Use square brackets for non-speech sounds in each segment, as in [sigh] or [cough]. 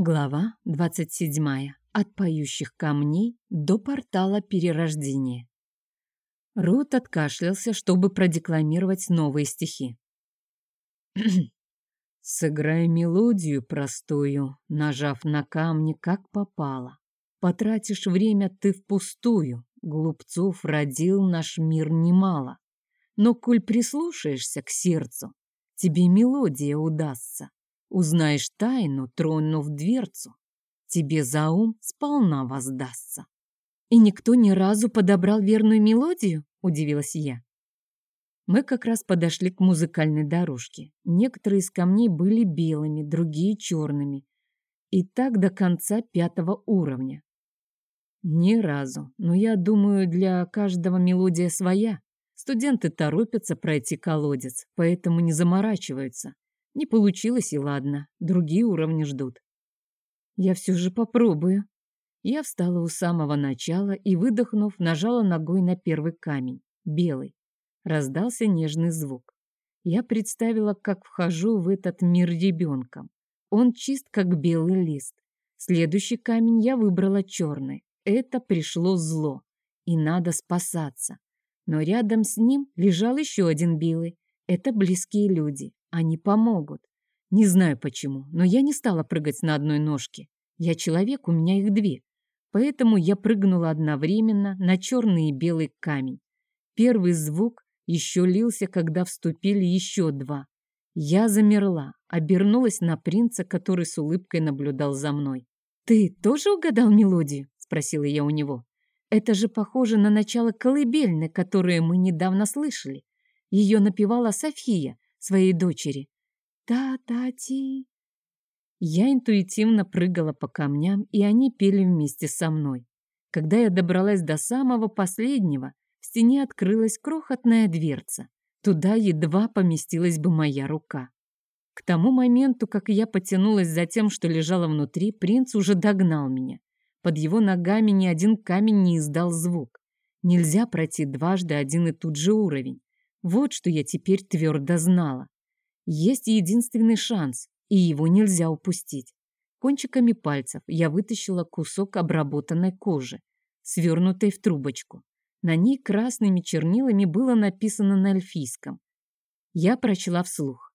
Глава 27. От поющих камней до портала перерождения. Рут откашлялся, чтобы продекламировать новые стихи. [clears throat] «Сыграй мелодию простую, нажав на камни, как попало. Потратишь время ты впустую, глупцов родил наш мир немало. Но коль прислушаешься к сердцу, тебе мелодия удастся. Узнаешь тайну, тронув дверцу, тебе за ум сполна воздастся. И никто ни разу подобрал верную мелодию, удивилась я. Мы как раз подошли к музыкальной дорожке. Некоторые из камней были белыми, другие черными. И так до конца пятого уровня. Ни разу, но я думаю, для каждого мелодия своя. Студенты торопятся пройти колодец, поэтому не заморачиваются. Не получилось и ладно, другие уровни ждут. Я все же попробую. Я встала у самого начала и, выдохнув, нажала ногой на первый камень, белый. Раздался нежный звук. Я представила, как вхожу в этот мир ребенком. Он чист, как белый лист. Следующий камень я выбрала черный. Это пришло зло, и надо спасаться. Но рядом с ним лежал еще один белый. Это близкие люди. Они помогут. Не знаю почему, но я не стала прыгать на одной ножке. Я человек, у меня их две. Поэтому я прыгнула одновременно на черный и белый камень. Первый звук еще лился, когда вступили еще два. Я замерла, обернулась на принца, который с улыбкой наблюдал за мной. «Ты тоже угадал мелодию?» – спросила я у него. «Это же похоже на начало колыбельной, которую мы недавно слышали. Ее напевала София, своей дочери. Та-та-ти. Я интуитивно прыгала по камням, и они пели вместе со мной. Когда я добралась до самого последнего, в стене открылась крохотная дверца. Туда едва поместилась бы моя рука. К тому моменту, как я потянулась за тем, что лежало внутри, принц уже догнал меня. Под его ногами ни один камень не издал звук. Нельзя пройти дважды один и тот же уровень. Вот что я теперь твердо знала. Есть единственный шанс, и его нельзя упустить. Кончиками пальцев я вытащила кусок обработанной кожи, свернутой в трубочку. На ней красными чернилами было написано на эльфийском. Я прочла вслух.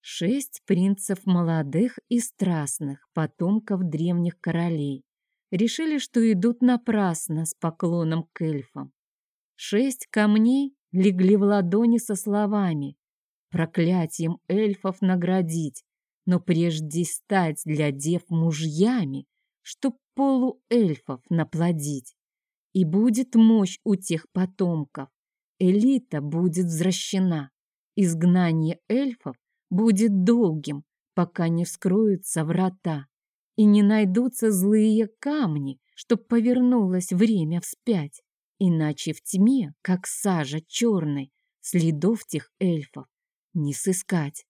Шесть принцев молодых и страстных, потомков древних королей, решили, что идут напрасно с поклоном к эльфам. Шесть камней легли в ладони со словами «Проклятием эльфов наградить, но прежде стать для дев мужьями, чтоб полуэльфов наплодить. И будет мощь у тех потомков, элита будет возвращена, изгнание эльфов будет долгим, пока не вскроются врата, и не найдутся злые камни, чтоб повернулось время вспять. Иначе в тьме, как сажа черной, следов тех эльфов не сыскать.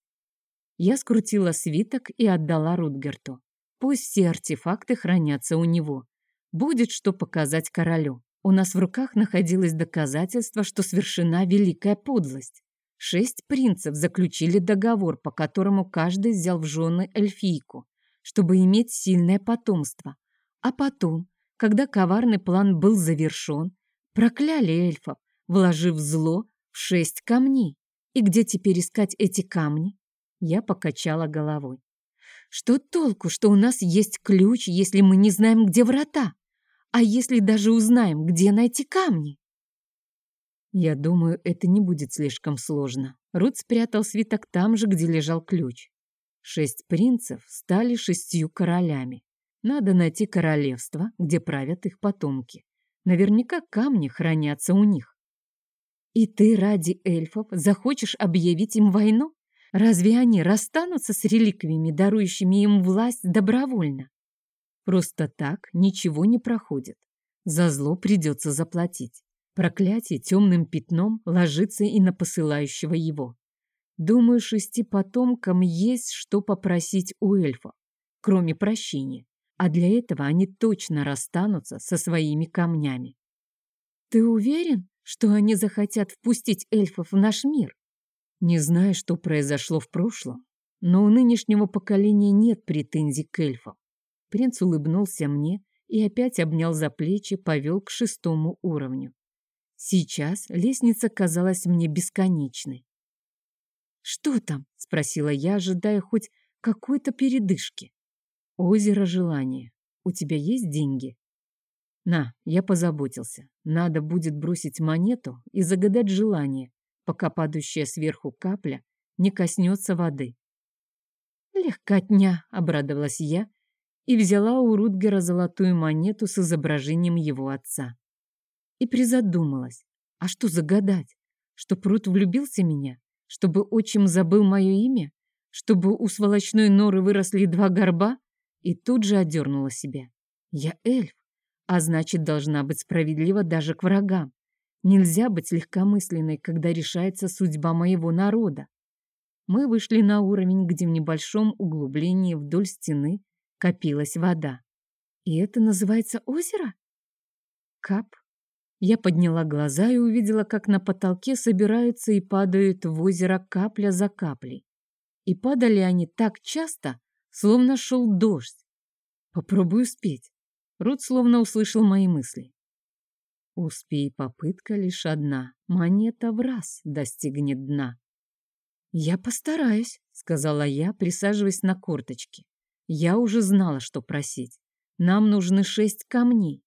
Я скрутила свиток и отдала Рутгерту. Пусть все артефакты хранятся у него. Будет что показать королю. У нас в руках находилось доказательство, что совершена великая подлость. Шесть принцев заключили договор, по которому каждый взял в жены эльфийку, чтобы иметь сильное потомство. А потом, когда коварный план был завершен, Прокляли эльфов, вложив зло в шесть камней. И где теперь искать эти камни? Я покачала головой. Что толку, что у нас есть ключ, если мы не знаем, где врата? А если даже узнаем, где найти камни? Я думаю, это не будет слишком сложно. Рут спрятал свиток там же, где лежал ключ. Шесть принцев стали шестью королями. Надо найти королевство, где правят их потомки. Наверняка камни хранятся у них. И ты ради эльфов захочешь объявить им войну? Разве они расстанутся с реликвиями, дарующими им власть добровольно? Просто так ничего не проходит. За зло придется заплатить. Проклятие темным пятном ложится и на посылающего его. Думаю, шести потомкам есть что попросить у эльфов, кроме прощения а для этого они точно расстанутся со своими камнями. Ты уверен, что они захотят впустить эльфов в наш мир? Не знаю, что произошло в прошлом, но у нынешнего поколения нет претензий к эльфам. Принц улыбнулся мне и опять обнял за плечи, повел к шестому уровню. Сейчас лестница казалась мне бесконечной. «Что там?» — спросила я, ожидая хоть какой-то передышки. «Озеро желания. У тебя есть деньги?» «На, я позаботился. Надо будет бросить монету и загадать желание, пока падающая сверху капля не коснется воды». «Легкотня», — обрадовалась я и взяла у Рутгера золотую монету с изображением его отца. И призадумалась, а что загадать? Что Прут влюбился в меня? Чтобы отчим забыл мое имя? Чтобы у сволочной норы выросли два горба? И тут же одернула себя. Я эльф, а значит, должна быть справедлива даже к врагам. Нельзя быть легкомысленной, когда решается судьба моего народа. Мы вышли на уровень, где в небольшом углублении вдоль стены копилась вода. И это называется озеро? Кап. Я подняла глаза и увидела, как на потолке собираются и падают в озеро капля за каплей. И падали они так часто, словно шел дождь. Попробую спеть. Рут словно услышал мои мысли. Успей, попытка лишь одна. Монета в раз достигнет дна. Я постараюсь, сказала я, присаживаясь на корточки. Я уже знала, что просить. Нам нужны шесть камней.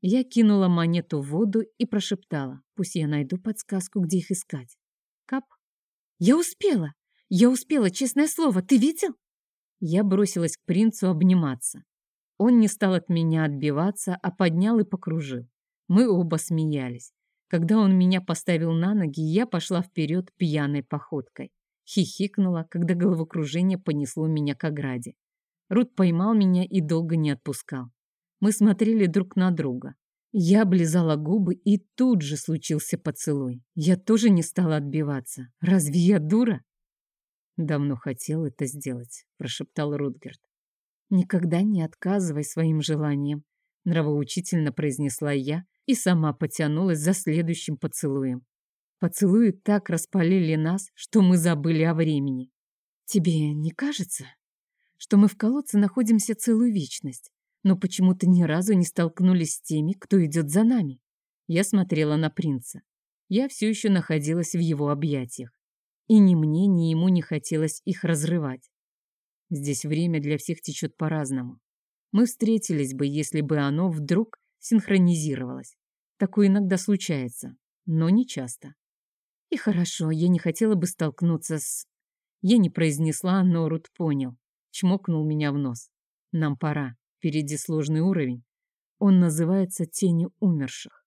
Я кинула монету в воду и прошептала. Пусть я найду подсказку, где их искать. Кап. Я успела! Я успела, честное слово, ты видел? Я бросилась к принцу обниматься. Он не стал от меня отбиваться, а поднял и покружил. Мы оба смеялись. Когда он меня поставил на ноги, я пошла вперед пьяной походкой. Хихикнула, когда головокружение понесло меня к ограде. Рут поймал меня и долго не отпускал. Мы смотрели друг на друга. Я облизала губы, и тут же случился поцелуй. Я тоже не стала отбиваться. Разве я дура? Давно хотел это сделать, прошептал Рутгерт. Никогда не отказывай своим желаниям, нравоучительно произнесла я и сама потянулась за следующим поцелуем. Поцелуи так распалили нас, что мы забыли о времени. Тебе не кажется, что мы в колодце находимся целую вечность, но почему-то ни разу не столкнулись с теми, кто идет за нами. Я смотрела на принца. Я все еще находилась в его объятиях. И ни мне, ни ему не хотелось их разрывать. Здесь время для всех течет по-разному. Мы встретились бы, если бы оно вдруг синхронизировалось. Такое иногда случается, но не часто. И хорошо, я не хотела бы столкнуться с... Я не произнесла, но Рут понял чмокнул меня в нос. Нам пора. Впереди сложный уровень. Он называется «Тени умерших».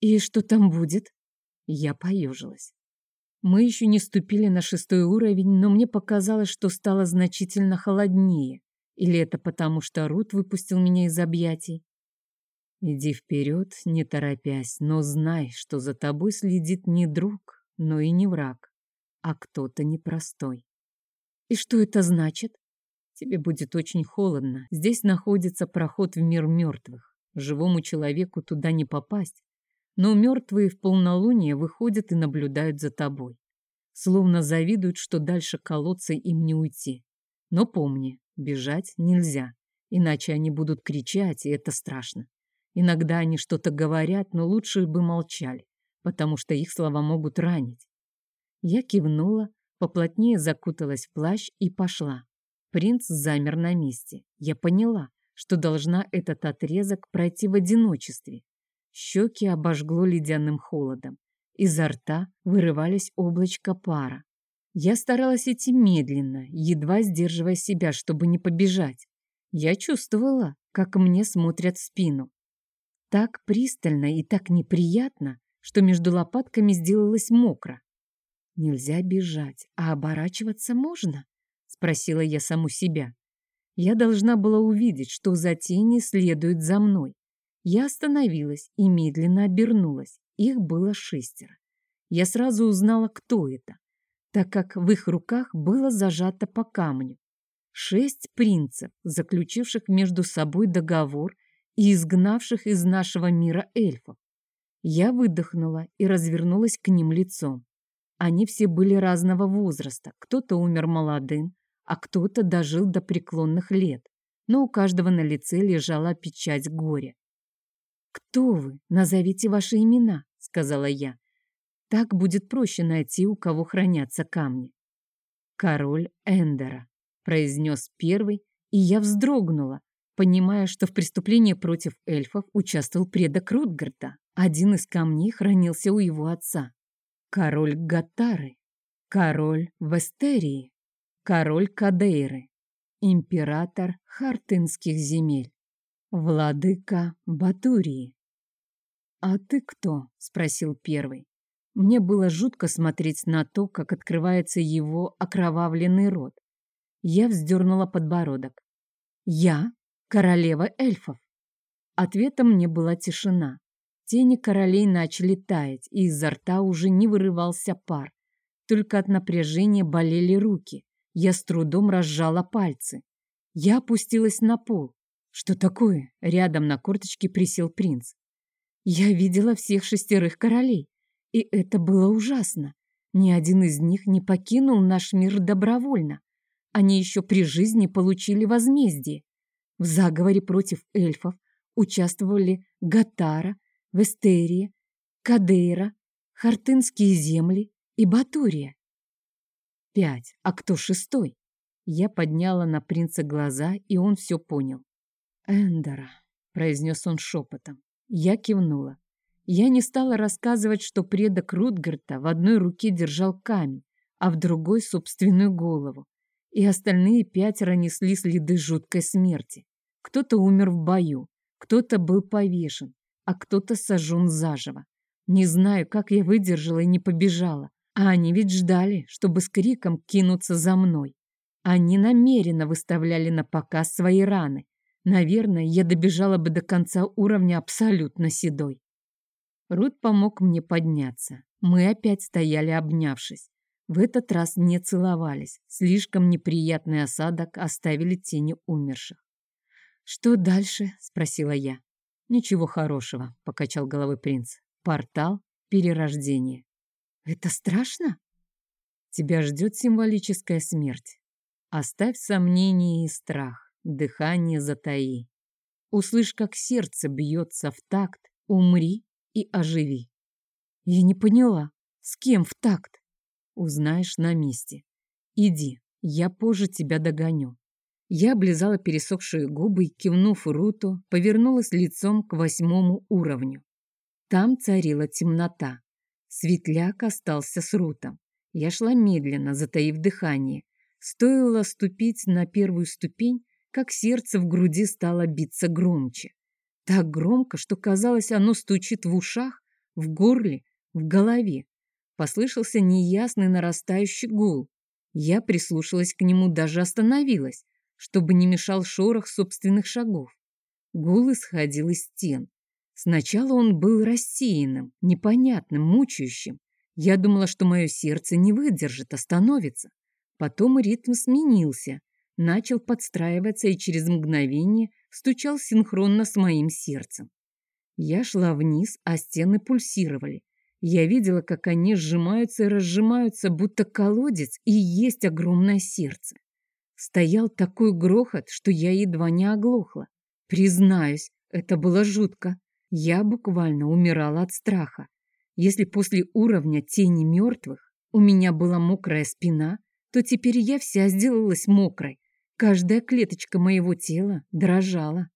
«И что там будет?» Я поежилась. Мы еще не ступили на шестой уровень, но мне показалось, что стало значительно холоднее. Или это потому, что Рут выпустил меня из объятий? Иди вперед, не торопясь, но знай, что за тобой следит не друг, но и не враг, а кто-то непростой. И что это значит? Тебе будет очень холодно. Здесь находится проход в мир мертвых. Живому человеку туда не попасть. Но мертвые в полнолуние выходят и наблюдают за тобой. Словно завидуют, что дальше колодца им не уйти. Но помни, бежать нельзя, иначе они будут кричать, и это страшно. Иногда они что-то говорят, но лучше бы молчали, потому что их слова могут ранить. Я кивнула, поплотнее закуталась в плащ и пошла. Принц замер на месте. Я поняла, что должна этот отрезок пройти в одиночестве. Щеки обожгло ледяным холодом. Изо рта вырывались облачка пара. Я старалась идти медленно, едва сдерживая себя, чтобы не побежать. Я чувствовала, как мне смотрят в спину. Так пристально и так неприятно, что между лопатками сделалось мокро. Нельзя бежать, а оборачиваться можно? Спросила я саму себя. Я должна была увидеть, что за тени следуют за мной. Я остановилась и медленно обернулась. Их было шестеро. Я сразу узнала, кто это, так как в их руках было зажато по камню. Шесть принцев, заключивших между собой договор и изгнавших из нашего мира эльфов. Я выдохнула и развернулась к ним лицом. Они все были разного возраста. Кто-то умер молодым, а кто-то дожил до преклонных лет. Но у каждого на лице лежала печать горя. «Кто вы? Назовите ваши имена», — сказала я. «Так будет проще найти, у кого хранятся камни». «Король Эндера», — произнес первый, и я вздрогнула, понимая, что в преступлении против эльфов участвовал предок Рутгарда. Один из камней хранился у его отца. Король Гатары, король Вестерии, король Кадейры, император Хартынских земель, владыка Батурии. «А ты кто?» — спросил первый. Мне было жутко смотреть на то, как открывается его окровавленный рот. Я вздернула подбородок. «Я королева эльфов. Ответом мне была тишина. Тени королей начали таять, и изо рта уже не вырывался пар. Только от напряжения болели руки. Я с трудом разжала пальцы. Я опустилась на пол. Что такое? Рядом на корточке присел принц. Я видела всех шестерых королей, и это было ужасно. Ни один из них не покинул наш мир добровольно. Они еще при жизни получили возмездие. В заговоре против эльфов участвовали Гатара, Вестерия, Кадейра, Хартынские земли и Батурия. Пять. А кто шестой? Я подняла на принца глаза, и он все понял. «Эндера», — произнес он шепотом. Я кивнула. Я не стала рассказывать, что предок Рутгарта в одной руке держал камень, а в другой — собственную голову, и остальные пятеро несли следы жуткой смерти. Кто-то умер в бою, кто-то был повешен, а кто-то сожжен заживо. Не знаю, как я выдержала и не побежала. А они ведь ждали, чтобы с криком кинуться за мной. Они намеренно выставляли на показ свои раны. Наверное, я добежала бы до конца уровня абсолютно седой. Рут помог мне подняться. Мы опять стояли, обнявшись. В этот раз не целовались. Слишком неприятный осадок оставили тени умерших. «Что дальше?» — спросила я. «Ничего хорошего», — покачал головой принц. «Портал перерождения». «Это страшно?» «Тебя ждет символическая смерть. Оставь сомнения и страх, дыхание затаи. Услышь, как сердце бьется в такт, умри и оживи». «Я не поняла, с кем в такт?» «Узнаешь на месте. Иди, я позже тебя догоню. Я облизала пересохшие губы и, кивнув Руту, повернулась лицом к восьмому уровню. Там царила темнота. Светляк остался с Рутом. Я шла медленно, затаив дыхание. Стоило ступить на первую ступень, как сердце в груди стало биться громче. Так громко, что казалось, оно стучит в ушах, в горле, в голове. Послышался неясный нарастающий гул. Я прислушалась к нему, даже остановилась чтобы не мешал шорох собственных шагов. Гул исходил из стен. Сначала он был рассеянным, непонятным, мучающим. Я думала, что мое сердце не выдержит, остановится. Потом ритм сменился, начал подстраиваться и через мгновение стучал синхронно с моим сердцем. Я шла вниз, а стены пульсировали. Я видела, как они сжимаются и разжимаются, будто колодец, и есть огромное сердце. Стоял такой грохот, что я едва не оглохла. Признаюсь, это было жутко. Я буквально умирала от страха. Если после уровня тени мертвых у меня была мокрая спина, то теперь я вся сделалась мокрой. Каждая клеточка моего тела дрожала.